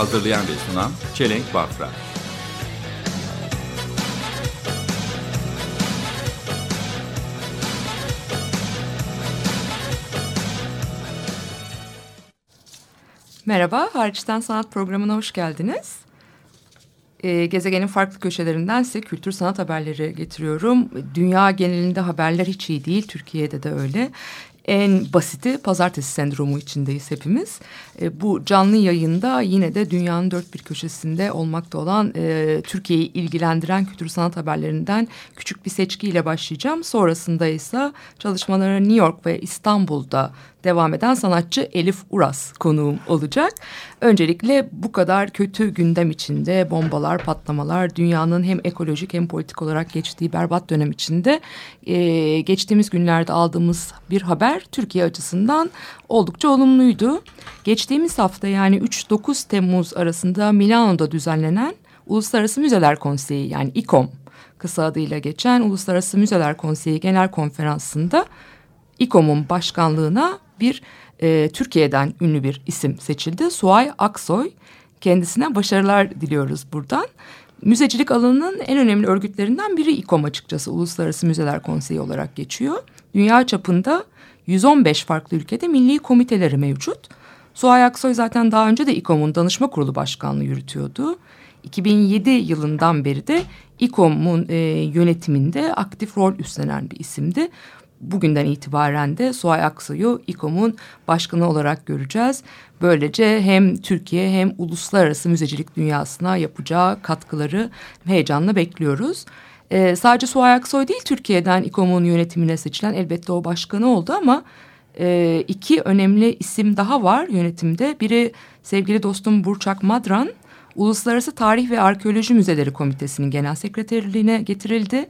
Hazırlayan ve sunan Çelenk Bafra. Merhaba, Hariçten Sanat programına hoş geldiniz. Ee, gezegenin farklı köşelerinden size kültür sanat haberleri getiriyorum. Dünya genelinde haberler hiç iyi değil, Türkiye'de de öyle. En basiti pazartesi sendromu içindeyiz hepimiz. E, bu canlı yayında yine de dünyanın dört bir köşesinde olmakta olan e, Türkiye'yi ilgilendiren kültür sanat haberlerinden küçük bir seçkiyle başlayacağım. Sonrasında ise çalışmalara New York ve İstanbul'da devam eden sanatçı Elif Uras konuğum olacak. Öncelikle bu kadar kötü gündem içinde bombalar, patlamalar, dünyanın hem ekolojik hem politik olarak geçtiği berbat dönem içinde e, geçtiğimiz günlerde aldığımız bir haber Türkiye açısından oldukça olumluydu. Geçtiğimiz hafta yani 3-9 Temmuz arasında Milano'da düzenlenen Uluslararası Müzeler Konseyi yani İKOM kısa adıyla geçen Uluslararası Müzeler Konseyi Genel Konferansı'nda İKOM'un başkanlığına bir e, Türkiye'den ünlü bir isim seçildi. Suay Aksoy. Kendisine başarılar diliyoruz buradan. Müzecilik alanının en önemli örgütlerinden biri İKOM açıkçası Uluslararası Müzeler Konseyi olarak geçiyor. Dünya çapında 115 farklı ülkede milli komiteleri mevcut. Suay Aksoy zaten daha önce de İKOM'un danışma kurulu başkanlığı yürütüyordu. 2007 yılından beri de İKOM'un e, yönetiminde aktif rol üstlenen bir isimdi bugünden itibaren de Suay Aksoy'u İKOM'un başkanı olarak göreceğiz. Böylece hem Türkiye hem uluslararası müzecilik dünyasına yapacağı katkıları heyecanla bekliyoruz. Ee, sadece Suay Aksoy değil Türkiye'den İKOM'un yönetimine seçilen elbette o başkanı oldu ama e, iki önemli isim daha var yönetimde. Biri sevgili dostum Burçak Madran, Uluslararası Tarih ve Arkeoloji Müzeleri Komitesi'nin genel sekreterliğine getirildi.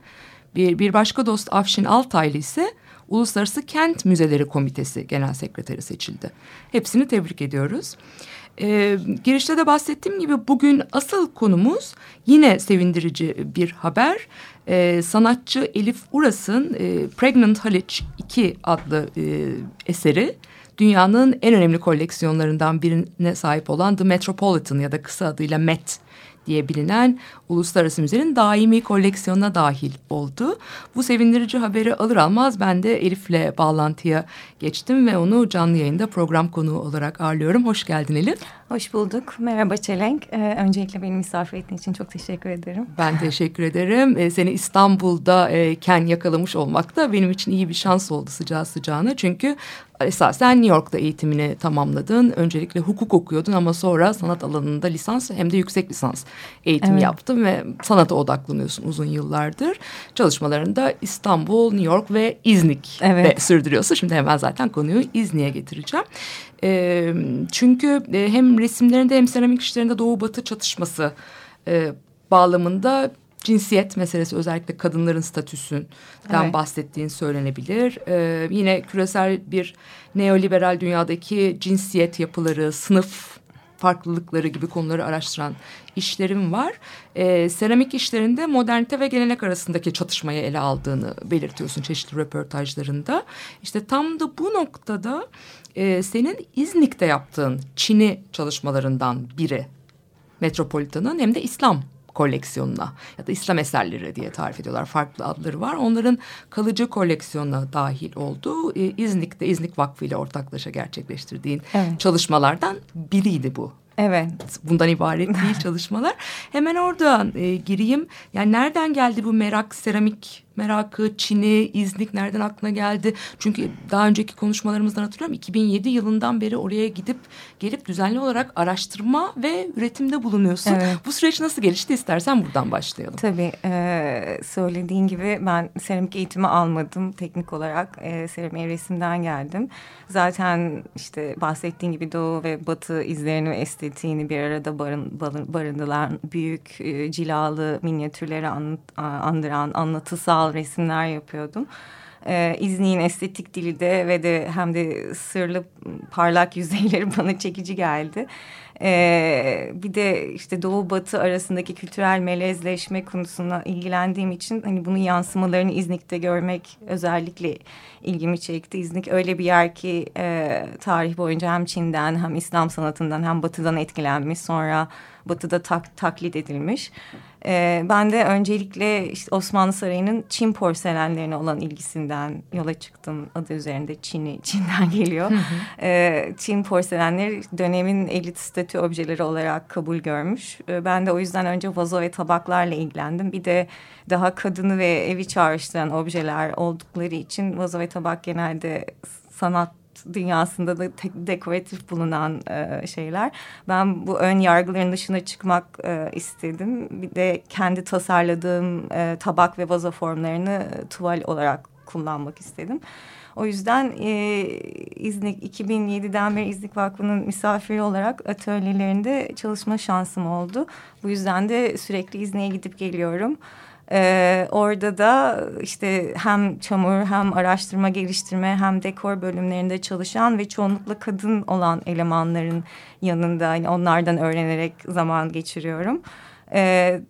Bir, bir başka dost Afşin Altaylı ise Uluslararası Kent Müzeleri Komitesi Genel Sekreteri seçildi. Hepsini tebrik ediyoruz. Ee, girişte de bahsettiğim gibi bugün asıl konumuz yine sevindirici bir haber. Ee, sanatçı Elif Uras'ın e, Pregnant Haliç 2 adlı e, eseri dünyanın en önemli koleksiyonlarından birine sahip olan The Metropolitan ya da kısa adıyla Met diye bilinen Uluslararası Müzenin daimi koleksiyonuna dahil oldu. Bu sevindirici haberi alır almaz ben de Elif'le bağlantıya geçtim ve onu canlı yayında program konuğu olarak ağırlıyorum. Hoş geldin Elif. Hoş bulduk. Merhaba Çelenk. Ee, öncelikle beni misafir ettiğin için çok teşekkür ederim. Ben teşekkür ederim. Ee, seni İstanbul'da e, ken yakalamış olmak da benim için iyi bir şans oldu sıcağı sıcağına. Çünkü esasen New York'ta eğitimini tamamladın. Öncelikle hukuk okuyordun ama sonra sanat alanında lisans hem de yüksek lisans eğitimi Evet. yaptın ve sanata odaklanıyorsun uzun yıllardır. Çalışmalarında İstanbul, New York ve İznik'te Evet. sürdürüyorsun. Şimdi hemen zaten konuyu İznik'e getireceğim. E, çünkü hem resimlerinde hem seramik işlerinde doğu batı çatışması e, bağlamında cinsiyet meselesi özellikle kadınların statüsünden Evet. bahsettiğin söylenebilir. E, yine küresel bir neoliberal dünyadaki cinsiyet yapıları, sınıf farklılıkları gibi konuları araştıran işlerim var. E, seramik işlerinde modernite ve gelenek arasındaki çatışmayı ele aldığını belirtiyorsun çeşitli röportajlarında. İşte tam da bu noktada e, senin İznik'te yaptığın Çin'i çalışmalarından biri Metropolitan'ın hem de İslam koleksiyonuna ya da İslam eserleri diye tarif ediyorlar. Farklı adları var. Onların kalıcı koleksiyonuna dahil olduğu e, İznik'te İznik Vakfı ile ortaklaşa gerçekleştirdiğin Evet. çalışmalardan biriydi bu. Evet. Bundan ibaret değil çalışmalar. Hemen oradan e, gireyim. Yani nereden geldi bu merak seramik merakı, Çin'i, İznik nereden aklına geldi? Çünkü daha önceki konuşmalarımızdan hatırlıyorum 2007 yılından beri oraya gidip gelip düzenli olarak araştırma ve üretimde bulunuyorsun. Evet. Bu süreç nasıl gelişti istersen buradan başlayalım. Tabii e, söylediğin gibi ben seramik eğitimi almadım teknik olarak. E, seramik resimden geldim. Zaten işte bahsettiğin gibi doğu ve batı izlerini ve estetiğini bir arada barın, barın, barındıran büyük e, cilalı minyatürleri an, andıran anlatısal resimler yapıyordum. Ee, İznik'in estetik dili de ve de hem de sırlı parlak yüzeyleri bana çekici geldi. Ee, bir de işte doğu batı arasındaki kültürel melezleşme konusuna ilgilendiğim için hani bunun yansımalarını İznik'te görmek özellikle ilgimi çekti. İznik öyle bir yer ki e, tarih boyunca hem Çin'den hem İslam sanatından hem batıdan etkilenmiş sonra batıda tak, taklit edilmiş. Ee, ben de öncelikle işte Osmanlı Sarayı'nın Çin porselenlerine olan ilgisinden yola çıktım. Adı üzerinde Çin'i, Çin'den geliyor. Ee, Çin porselenleri dönemin elit statü objeleri olarak kabul görmüş. Ee, ben de o yüzden önce vazo ve tabaklarla ilgilendim. Bir de daha kadını ve evi çağrıştıran objeler oldukları için vazo ve tabak genelde sanat dünyasında da dekoratif bulunan e, şeyler. Ben bu ön yargıların dışına çıkmak e, istedim. Bir de kendi tasarladığım e, tabak ve vazo formlarını e, tuval olarak kullanmak istedim. O yüzden e, İznik 2007'den beri İznik Vakfı'nın misafiri olarak atölyelerinde çalışma şansım oldu. Bu yüzden de sürekli İznik'e gidip geliyorum. Ee, orada da işte hem çamur hem araştırma geliştirme hem dekor bölümlerinde çalışan ve çoğunlukla kadın olan elemanların yanında hani onlardan öğrenerek zaman geçiriyorum e,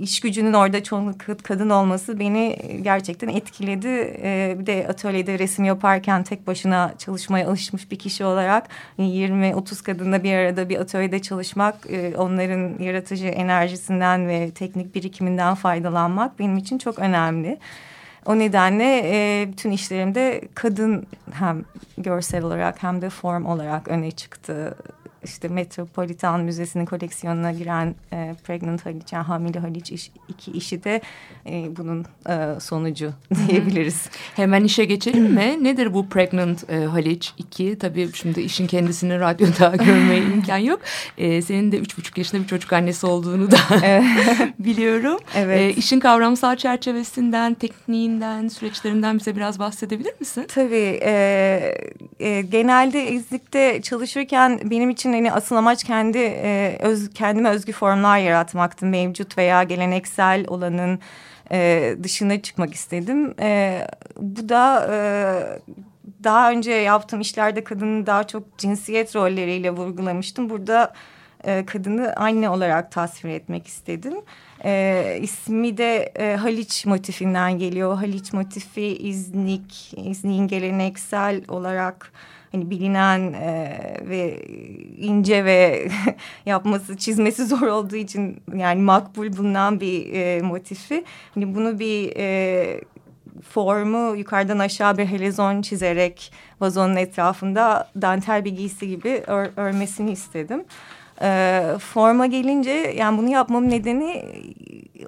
iş gücünün orada çoğunlukla kadın olması beni gerçekten etkiledi. E, bir de atölyede resim yaparken tek başına çalışmaya alışmış bir kişi olarak 20-30 kadınla bir arada bir atölyede çalışmak, e, onların yaratıcı enerjisinden ve teknik birikiminden faydalanmak benim için çok önemli. O nedenle e, bütün işlerimde kadın hem görsel olarak hem de form olarak öne çıktı işte Metropolitan Müzesi'nin koleksiyonuna giren e, Pregnant Haliç, yani hamile Haliç iş, iki işi de e, bunun e, sonucu diyebiliriz. Hemen işe geçelim mi? Nedir bu Pregnant e, Haliç 2? Tabii şimdi işin kendisini radyoda görmeye imkan yok. E, senin de üç buçuk yaşında bir çocuk annesi olduğunu da biliyorum. Evet. E, işin kavramsal çerçevesinden, tekniğinden, süreçlerinden bize biraz bahsedebilir misin? Tabii. E, e, genelde İznik'te çalışırken benim için hani asıl amaç kendi e, öz, kendime özgü formlar yaratmaktı. Mevcut veya geleneksel olanın e, dışına çıkmak istedim. E, bu da e, daha önce yaptığım işlerde kadını daha çok cinsiyet rolleriyle vurgulamıştım. Burada e, kadını anne olarak tasvir etmek istedim. E, ismi de e, Haliç motifinden geliyor. Haliç motifi İznik, İznik'in geleneksel olarak hani bilinen e, ve ince ve yapması çizmesi zor olduğu için yani makbul bulunan bir e, motifi. Hani bunu bir e, formu yukarıdan aşağı bir helezon çizerek vazonun etrafında dantel bir giysi gibi ör, örmesini istedim. E, forma gelince yani bunu yapmam nedeni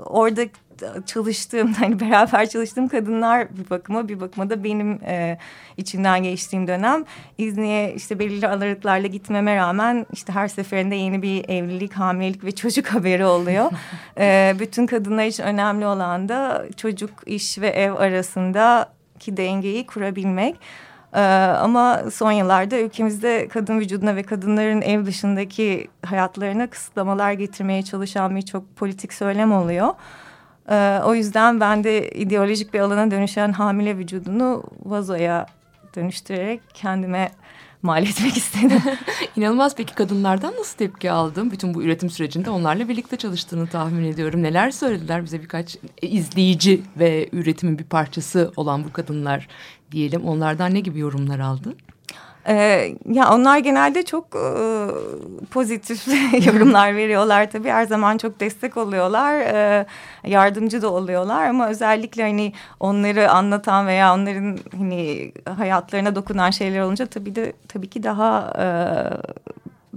orada çalıştığım hani beraber çalıştığım kadınlar bir bakıma bir bakıma da benim e, içinden geçtiğim dönem İzni'ye işte belirli aralıklarla gitmeme rağmen işte her seferinde yeni bir evlilik, hamilelik ve çocuk haberi oluyor. e, bütün kadınlar için önemli olan da çocuk, iş ve ev arasındaki dengeyi kurabilmek. Ee, ama son yıllarda ülkemizde kadın vücuduna ve kadınların ev dışındaki hayatlarına kısıtlamalar getirmeye çalışan birçok politik söylem oluyor. Ee, o yüzden ben de ideolojik bir alana dönüşen hamile vücudunu vazoya dönüştürerek kendime mal etmek istedim. İnanılmaz peki kadınlardan nasıl tepki aldın? Bütün bu üretim sürecinde onlarla birlikte çalıştığını tahmin ediyorum. Neler söylediler bize birkaç izleyici ve üretimin bir parçası olan bu kadınlar diyelim. Onlardan ne gibi yorumlar aldın? Ee, ya onlar genelde çok e, pozitif yorumlar veriyorlar tabii. Her zaman çok destek oluyorlar e, yardımcı da oluyorlar. Ama özellikle hani onları anlatan veya onların hani hayatlarına dokunan şeyler olunca tabii de tabii ki daha e,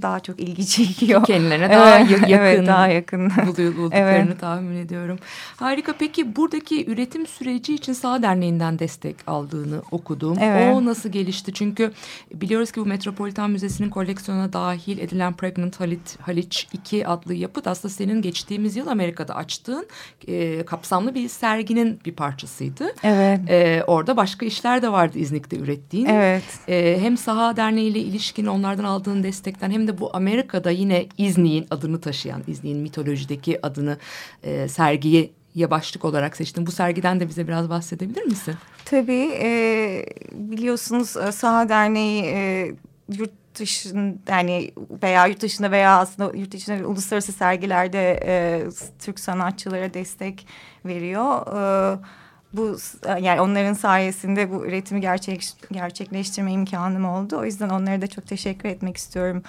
daha çok ilgi çekiyor. Kendilerine daha Evet, ya- yakın, evet, daha yakın. buluyor- bulduklarını tahmin ediyorum. Harika. Peki buradaki üretim süreci için Sağ Derneği'nden destek aldığını okudum. Evet. O nasıl gelişti? Çünkü biliyoruz ki bu Metropolitan Müzesi'nin koleksiyona dahil edilen Pregnant Halit, Haliç 2 adlı yapıt aslında senin geçtiğimiz yıl Amerika'da açtığın e, kapsamlı bir serginin bir parçasıydı. Evet. E, orada başka işler de vardı İznik'te ürettiğin. Evet. Ee, hem Saha Derneği ile ilişkin onlardan aldığın destekten hem de bu Amerika'da yine İznik'in adını taşıyan, İznik'in mitolojideki adını e, sergiye ya başlık olarak seçtin. Bu sergiden de bize biraz bahsedebilir misin? Tabii e, biliyorsunuz e, Saha Derneği e, yurt dışında yani veya yurt dışında veya aslında yurt dışında uluslararası sergilerde e, Türk sanatçılara destek veriyor. E, bu yani onların sayesinde bu üretimi gerçek, gerçekleştirme imkanım oldu. O yüzden onlara da çok teşekkür etmek istiyorum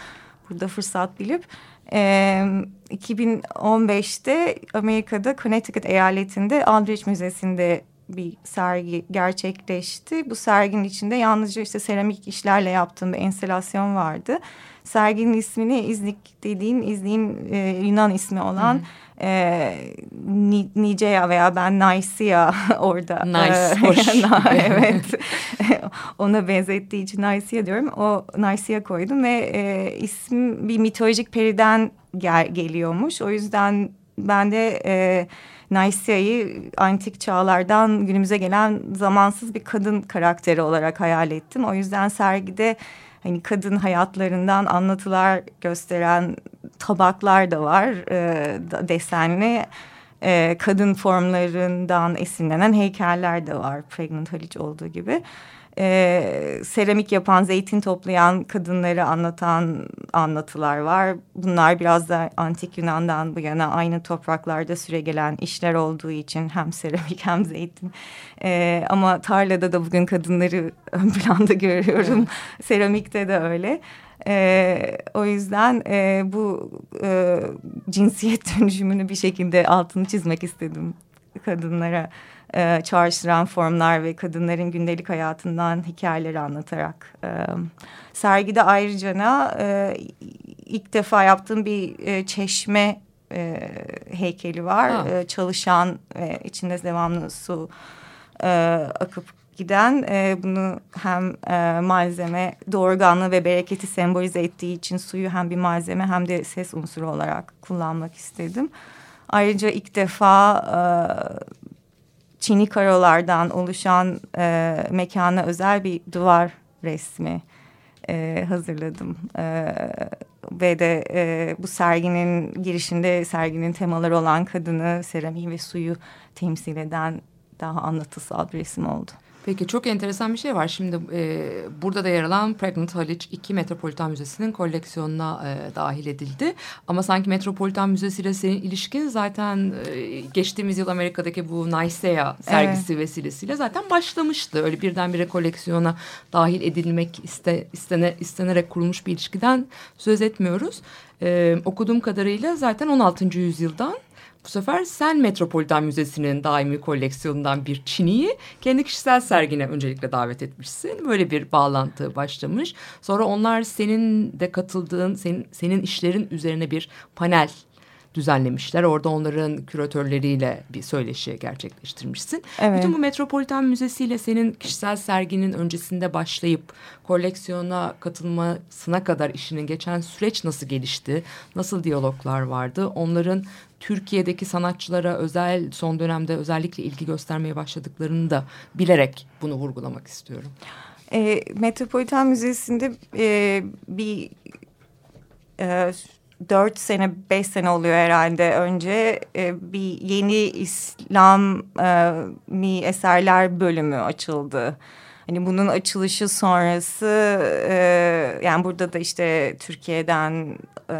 burada fırsat bilip. Ee, 2015'te Amerika'da Connecticut eyaletinde Aldrich Müzesi'nde bir sergi gerçekleşti. Bu serginin içinde yalnızca işte seramik işlerle yaptığım bir enstelasyon vardı. Serginin ismini İznik dediğin İznik'in e, Yunan ismi olan e, Ni- Nicea veya ben Nicaea orada. Nice, e, hoş. Evet. Ona benzettiği için Nicaea diyorum. O Nicaea koydum ve e, isim bir mitolojik periden gel geliyormuş. O yüzden ben de e, Nicaea'yı antik çağlardan günümüze gelen zamansız bir kadın karakteri olarak hayal ettim. O yüzden sergide hani kadın hayatlarından anlatılar gösteren tabaklar da var e, desenli. E, kadın formlarından esinlenen heykeller de var Pregnant Haliç olduğu gibi. E, seramik yapan, zeytin toplayan kadınları anlatan anlatılar var. Bunlar biraz da antik Yunan'dan bu yana aynı topraklarda süregelen işler olduğu için hem seramik hem zeytin. E, ama tarlada da bugün kadınları ön planda görüyorum. Seramikte de öyle. Ee, o yüzden e, bu e, cinsiyet dönüşümünü bir şekilde altını çizmek istedim kadınlara e, çağrıştıran formlar ve kadınların gündelik hayatından hikayeleri anlatarak. E, sergide ayrıca e, ilk defa yaptığım bir e, çeşme e, heykeli var. Ha. E, çalışan ve içinde devamlı su e, akıp giden e, bunu hem e, malzeme doğurganlığı ve bereketi sembolize ettiği için suyu hem bir malzeme hem de ses unsuru olarak kullanmak istedim. Ayrıca ilk defa e, çini karolardan oluşan e, mekana özel bir duvar resmi e, hazırladım. E, ve de e, bu serginin girişinde serginin temaları olan kadını, seramiği ve suyu temsil eden daha anlatısal bir resim oldu. Peki çok enteresan bir şey var. Şimdi e, burada da yer alan Pregnant Haliç 2 Metropolitan Müzesi'nin koleksiyonuna e, dahil edildi. Ama sanki Metropolitan Müzesi ile senin ilişkin zaten e, geçtiğimiz yıl Amerika'daki bu Nicaea sergisi vesilesiyle zaten başlamıştı. Öyle birdenbire koleksiyona dahil edilmek iste, istene, istenerek kurulmuş bir ilişkiden söz etmiyoruz. E, okuduğum kadarıyla zaten 16. yüzyıldan bu sefer sen Metropolitan Müzesi'nin daimi koleksiyonundan bir Çini'yi kendi kişisel sergine öncelikle davet etmişsin. Böyle bir bağlantı başlamış. Sonra onlar senin de katıldığın, senin, senin işlerin üzerine bir panel düzenlemişler. Orada onların küratörleriyle bir söyleşi gerçekleştirmişsin. Evet. Bütün bu Metropolitan Müzesi ile senin kişisel serginin öncesinde başlayıp koleksiyona katılmasına kadar işinin geçen süreç nasıl gelişti? Nasıl diyaloglar vardı? Onların Türkiye'deki sanatçılara özel son dönemde özellikle ilgi göstermeye başladıklarını da bilerek bunu vurgulamak istiyorum. E, Metropolitan Müzesi'nde e, bir e, dört sene, beş sene oluyor herhalde önce e, bir yeni İslami eserler bölümü açıldı. Hani bunun açılışı sonrası e, yani burada da işte Türkiye'den e,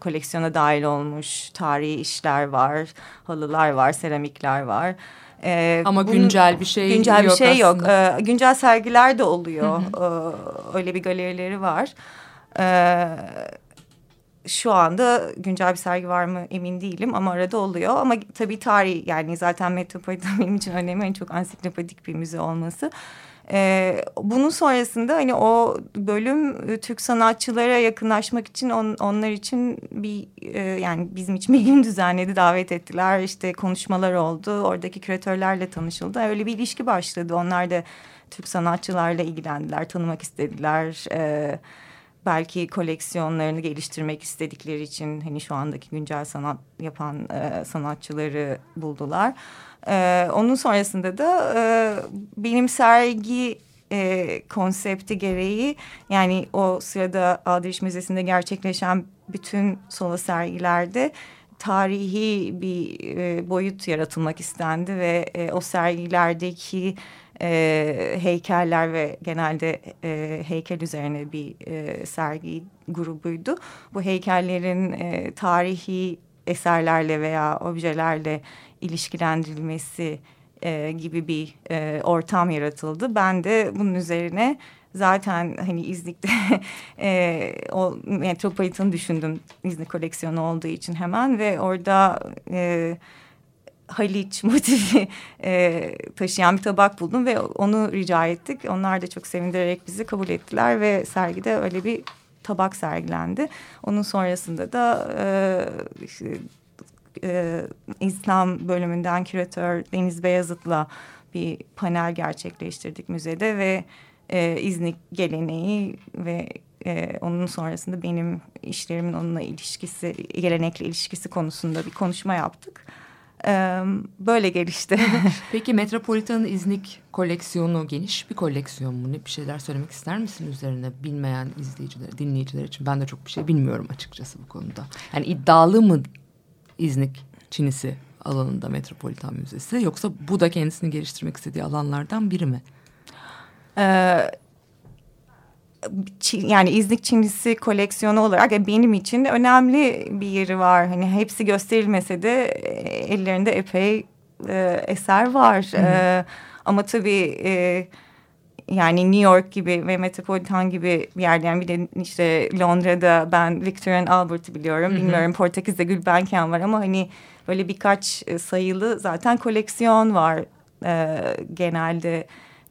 koleksiyona dahil olmuş tarihi işler var, halılar var, seramikler var. E, Ama bunun- güncel bir şey güncel bir yok şey yok. aslında. Ee, güncel sergiler de oluyor. Ee, öyle bir galerileri var. Ee, şu anda güncel bir sergi var mı emin değilim ama arada oluyor. Ama tabii tarih yani zaten Metropolitan benim için önemli. En çok ansiklopedik bir müze olması. E, bunun sonrasında hani o bölüm e, Türk sanatçılara yakınlaşmak için on, onlar için bir e, yani bizim için bir gün düzenledi davet ettiler işte konuşmalar oldu oradaki küratörlerle tanışıldı öyle bir ilişki başladı onlar da Türk sanatçılarla ilgilendiler tanımak istediler. E, belki koleksiyonlarını geliştirmek istedikleri için hani şu andaki güncel sanat yapan e, sanatçıları buldular. E, onun sonrasında da e, benim sergi e, konsepti gereği yani o sırada Aldrich Müzesi'nde gerçekleşen bütün solo sergilerde tarihi bir e, boyut yaratılmak istendi ve e, o sergilerdeki e, heykeller ve genelde e, heykel üzerine bir e, sergi grubuydu. Bu heykellerin e, tarihi eserlerle veya objelerle ilişkilendirilmesi e, gibi bir e, ortam yaratıldı. Ben de bunun üzerine zaten hani İznik'te e, o Metropolitan'ı düşündüm İznik koleksiyonu olduğu için hemen ve orada e, Haliç motifi e, taşıyan bir tabak buldum ve onu rica ettik. Onlar da çok sevindirerek bizi kabul ettiler ve sergide öyle bir tabak sergilendi. Onun sonrasında da e, işte, e, İslam bölümünden küratör Deniz Beyazıt'la bir panel gerçekleştirdik müzede ve e, İznik geleneği ve e, onun sonrasında benim işlerimin onunla ilişkisi, gelenekle ilişkisi konusunda bir konuşma yaptık. Böyle gelişti. Peki Metropolitan İznik koleksiyonu geniş bir koleksiyon mu? Ne bir şeyler söylemek ister misin üzerine bilmeyen izleyiciler, dinleyiciler için? Ben de çok bir şey bilmiyorum açıkçası bu konuda. Yani iddialı mı İznik Çinisi alanında Metropolitan Müzesi yoksa bu da kendisini geliştirmek istediği alanlardan biri mi? Ee, yani İznik Çinlisi koleksiyonu olarak e, benim için önemli bir yeri var. Hani hepsi gösterilmese de e, ellerinde epey e, eser var. Hı hı. E, ama tabii e, yani New York gibi ve Metropolitan gibi bir yerde yani bir de işte Londra'da ben Victor and Albert'ı biliyorum. Hı hı. Bilmiyorum Portekiz'de Gulbenkian var ama hani böyle birkaç sayılı zaten koleksiyon var e, genelde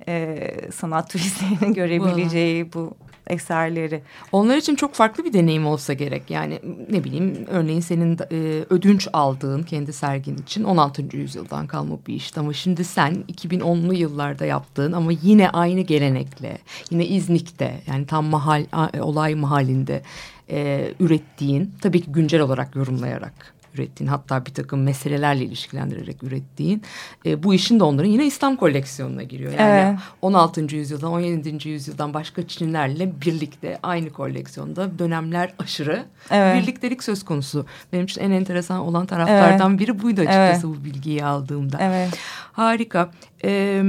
e, sanat turistlerinin görebileceği bu eserleri. Onlar için çok farklı bir deneyim olsa gerek. Yani ne bileyim örneğin senin e, ödünç aldığın kendi sergin için 16. yüzyıldan kalma bir işte. Ama şimdi sen 2010'lu yıllarda yaptığın ama yine aynı gelenekle yine İznik'te yani tam mahal olay mahallinde e, ürettiğin tabii ki güncel olarak yorumlayarak ürettiğin hatta bir takım meselelerle ilişkilendirerek ürettiğin e, bu işin de onların yine İslam koleksiyonuna giriyor. Yani evet. 16. yüzyıldan 17. yüzyıldan başka Çinlilerle birlikte aynı koleksiyonda dönemler aşırı evet. birliktelik söz konusu. Benim için en enteresan olan taraflardan evet. biri buydu açıkçası evet. bu bilgiyi aldığımda. Evet. Harika. Ee,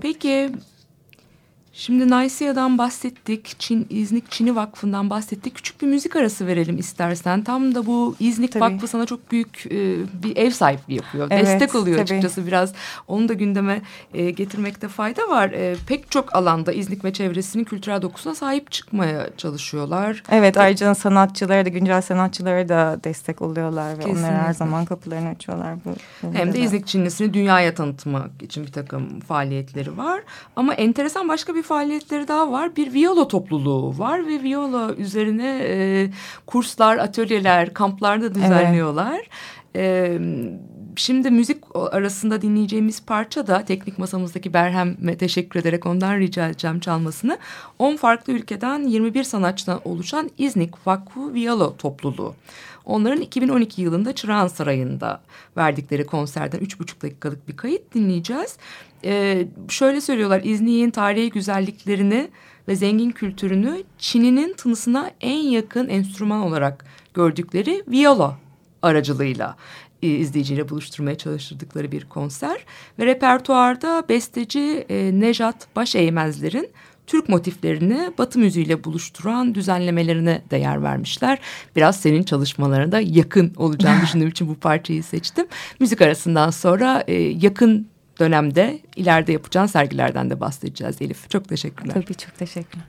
peki Şimdi Naisia'dan bahsettik. Çin, İznik Çini Vakfı'ndan bahsettik. Küçük bir müzik arası verelim istersen. Tam da bu İznik tabii. Vakfı sana çok büyük e, bir ev sahipliği yapıyor. Evet, Destek oluyor tabii. açıkçası biraz. Onu da gündeme e, getirmekte fayda var. E, pek çok alanda İznik ve çevresinin kültürel dokusuna sahip çıkmaya çalışıyorlar. Evet ayrıca sanatçılara da güncel sanatçılara da destek oluyorlar. Ve onlara her zaman kapılarını açıyorlar. Bu, Hem de İznik Çinlisini dünyaya tanıtmak için bir takım faaliyetleri var. Ama enteresan başka bir bir faaliyetleri daha var. Bir viyolo topluluğu var ve viyolo üzerine e, kurslar, atölyeler, kamplar da düzenliyorlar. Evet. E, şimdi müzik arasında dinleyeceğimiz parça da teknik masamızdaki Berhem'e teşekkür ederek ondan rica edeceğim çalmasını. 10 farklı ülkeden 21 sanatçıdan oluşan İznik Vakfı Viyolo topluluğu. Onların 2012 yılında Çırağan Sarayı'nda verdikleri konserden 3,5 dakikalık bir kayıt dinleyeceğiz. E, şöyle söylüyorlar İznik'in tarihi güzelliklerini ve zengin kültürünü Çin'inin tınısına en yakın enstrüman olarak gördükleri viola aracılığıyla e, izleyiciyle buluşturmaya çalıştırdıkları bir konser. Ve repertuarda besteci e, Nejat Başeğmezler'in Türk motiflerini Batı müziğiyle buluşturan düzenlemelerine de yer vermişler. Biraz senin çalışmalarına da yakın olacağını düşündüğüm için bu parçayı seçtim. Müzik arasından sonra e, yakın dönemde ileride yapacağın sergilerden de bahsedeceğiz Elif. Çok teşekkürler. Tabii çok teşekkürler.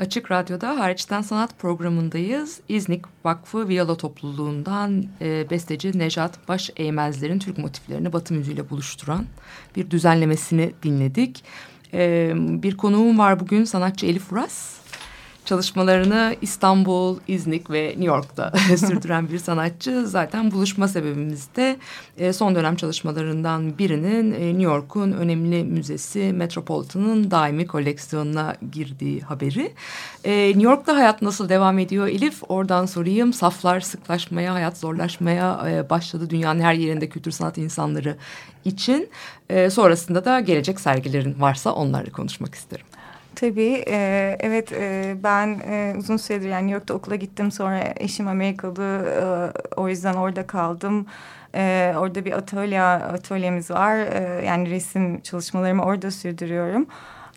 Açık Radyo'da Hariçten Sanat programındayız. İznik Vakfı Viyalo Topluluğu'ndan e, besteci Nejat Baş Eğmezler'in Türk motiflerini Batı müziğiyle buluşturan bir düzenlemesini dinledik. E, bir konuğum var bugün sanatçı Elif Uras. Çalışmalarını İstanbul, İznik ve New York'ta sürdüren bir sanatçı. Zaten buluşma sebebimiz de e, son dönem çalışmalarından birinin e, New York'un önemli müzesi Metropolitan'ın daimi koleksiyonuna girdiği haberi. E, New York'ta hayat nasıl devam ediyor Elif? Oradan sorayım. Saflar sıklaşmaya, hayat zorlaşmaya e, başladı dünyanın her yerinde kültür sanat insanları için. E, sonrasında da gelecek sergilerin varsa onlarla konuşmak isterim. Tabii e, evet e, ben e, uzun süredir yani New York'ta okula gittim sonra eşim Amerikalı e, o yüzden orada kaldım. E, orada bir atölye atölyemiz var e, yani resim çalışmalarımı orada sürdürüyorum.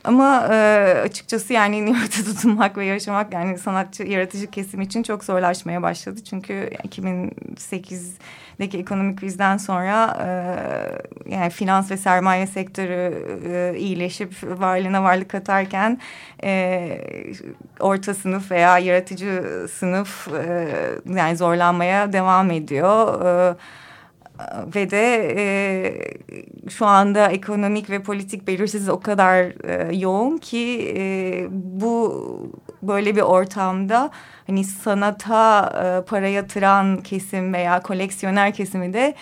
Ama e, açıkçası yani New tutunmak ve yaşamak yani sanatçı yaratıcı kesim için çok zorlaşmaya başladı. Çünkü 2008'deki ekonomik krizden sonra e, yani finans ve sermaye sektörü e, iyileşip varlığına varlık katarken e, orta sınıf veya yaratıcı sınıf e, yani zorlanmaya devam ediyor. E, ve de e, şu anda ekonomik ve politik belirsizlik o kadar e, yoğun ki e, bu böyle bir ortamda hani sanata e, para yatıran kesim veya koleksiyoner kesimi de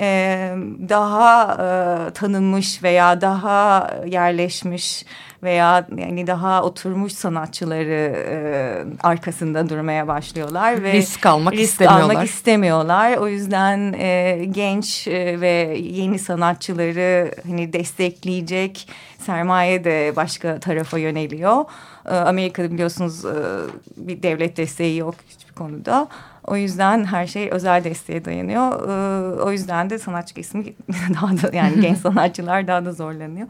e, daha e, tanınmış veya daha yerleşmiş veya yani daha oturmuş sanatçıları e, arkasında durmaya başlıyorlar ve risk almak risk istemiyorlar. almak istemiyorlar. O yüzden e, genç e, ve yeni sanatçıları hani destekleyecek sermaye de başka tarafa yöneliyor. E, Amerika'da biliyorsunuz e, bir devlet desteği yok hiçbir konuda. O yüzden her şey özel desteğe dayanıyor. Ee, o yüzden de sanatçı kesimi daha da yani genç sanatçılar daha da zorlanıyor.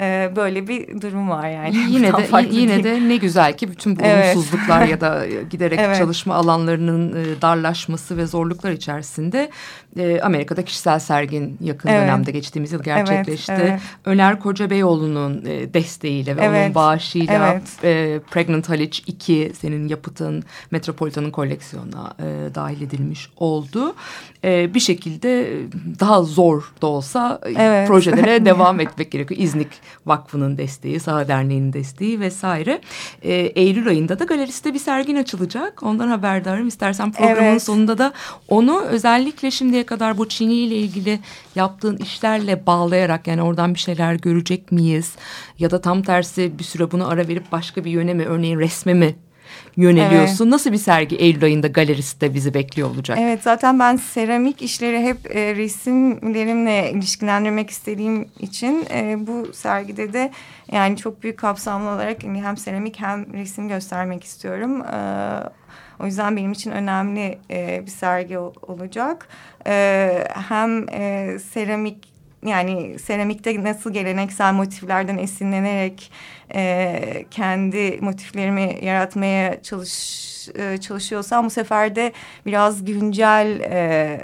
Ee, böyle bir durum var yani. Yine de yine değil. de ne güzel ki bütün bu Evet. olumsuzluklar ya da giderek Evet. çalışma alanlarının e, darlaşması ve zorluklar içerisinde e, Amerika'da kişisel sergin yakın Evet. dönemde geçtiğimiz yıl gerçekleşti. evet. Öner Kocabeyoğlu'nun e, desteğiyle ve onun Evet. bağışıyla Evet. e, Pregnant Haliç 2 senin yapıtın Metropolitan'ın koleksiyonuna e, dahil edilmiş oldu. E, bir şekilde e, daha zor da olsa e, Evet. projelere devam etmek gerekiyor. İznik Vakfı'nın desteği, Saha Derneği'nin desteği vesaire. E, Eylül ayında da galeriste bir sergin açılacak. Ondan haberdarım. İstersen programın Evet. sonunda da onu özellikle şimdiye kadar bu Çin'i ile ilgili yaptığın işlerle bağlayarak yani oradan bir şeyler görecek miyiz? Ya da tam tersi bir süre bunu ara verip başka bir yöne mi örneğin resme mi yöneliyorsun? Nasıl bir sergi Eylül ayında galeriste bizi bekliyor olacak? Evet zaten ben seramik işleri hep e, resimlerimle ilişkilendirmek istediğim için e, bu sergide de yani çok büyük kapsamlı olarak hani hem seramik hem resim göstermek istiyorum. E, o yüzden benim için önemli e, bir sergi ol- olacak. E, hem e, seramik yani seramikte nasıl geleneksel motiflerden esinlenerek e, kendi motiflerimi yaratmaya çalış e, çalışıyorsam bu sefer de biraz güncel e,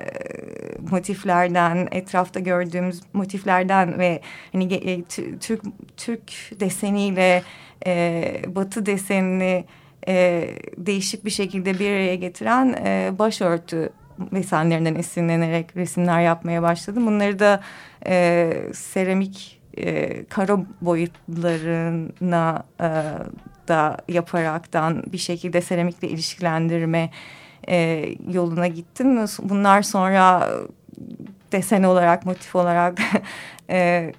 motiflerden etrafta gördüğümüz motiflerden ve hani e, tü- Türk Türk deseniyle e, Batı desenini e, değişik bir şekilde bir araya getiren e, başörtü desenlerinden esinlenerek resimler yapmaya başladım. Bunları da e, seramik e, kara boyutlarına e, da yaparaktan bir şekilde seramikle ilişkilendirme e, yoluna gittim. Bunlar sonra desen olarak, motif olarak e,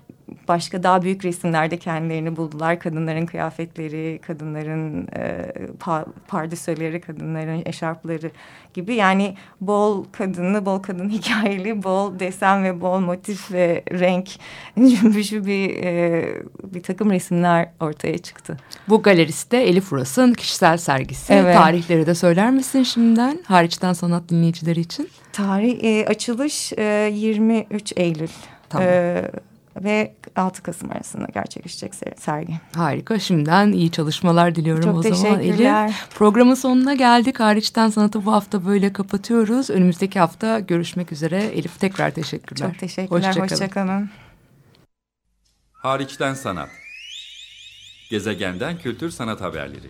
başka daha büyük resimlerde kendilerini buldular. Kadınların kıyafetleri, kadınların e, pa, pardesüleri, kadınların eşarpları gibi. Yani bol kadınlı, bol kadın hikayeli, bol desen ve bol motif ve renk cümbüşü bir, e, bir takım resimler ortaya çıktı. Bu galeriste Elif Uras'ın kişisel sergisi. Evet. Tarihleri de söyler misin şimdiden hariçten sanat dinleyicileri için? Tarih e, açılış e, 23 Eylül. Tamam. E, ve 6 Kasım arasında gerçekleşecek ser- sergi. Harika. Şimdiden iyi çalışmalar diliyorum Çok o zaman Elif. teşekkürler. Programın sonuna geldik. Hariçten sanatı bu hafta böyle kapatıyoruz. Önümüzdeki hafta görüşmek üzere. Elif tekrar teşekkürler. Çok teşekkürler. Hoşça kalın. Hoşçakalın. Hariçten sanat. Gezegenden kültür sanat haberleri.